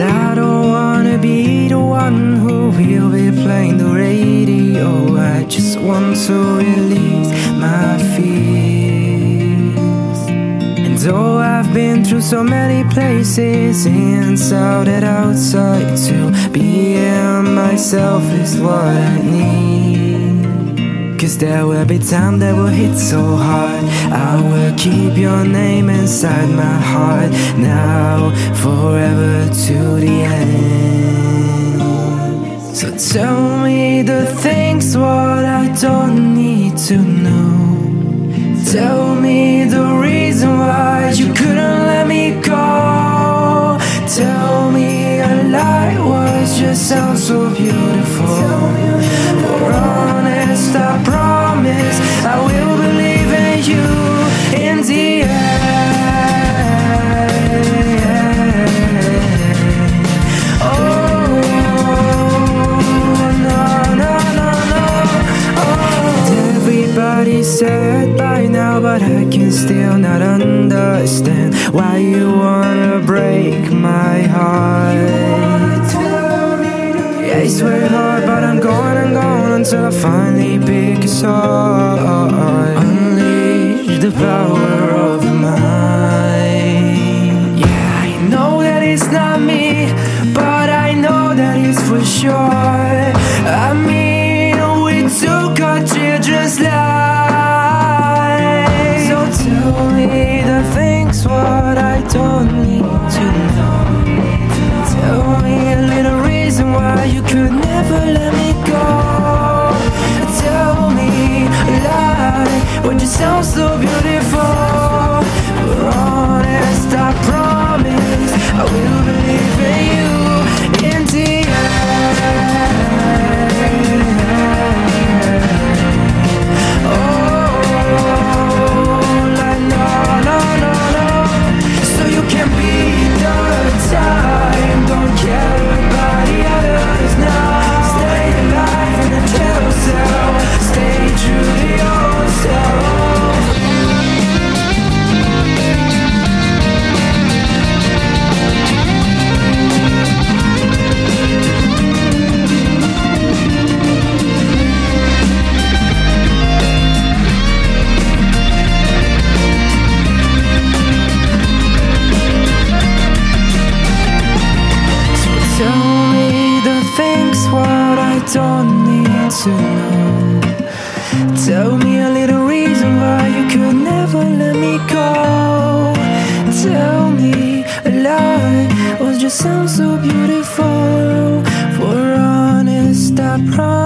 I don't wanna be the one who will be playing the radio. I just want to release my fears. And though I've been through so many places, inside and outside, to be myself is what I need. Cause there will be times that will hit so hard Keep your name inside my heart now, forever to the end. So tell me the things what I don't need to know. Tell me the reason why you couldn't let me go. Tell me a lie was just sounds so beautiful. For honest, said by now, but I can still not understand why you wanna break my heart. Yeah, it's very hard, but I'm going and going until I finally pick a side. Unleash the power of the mind. Yeah, I know that it's not me, but I know that it's for sure. I mean, don't need to know. Tell me a little reason why you could never let me go. Tell me a lie was just sound so beautiful. For honest, I promise